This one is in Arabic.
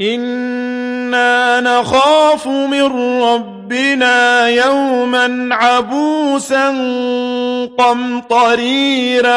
إِنَّا نَخَافُ مِن رَّبِّنَا يَوْمًا عَبُوسًا قَمْطَرِيرًا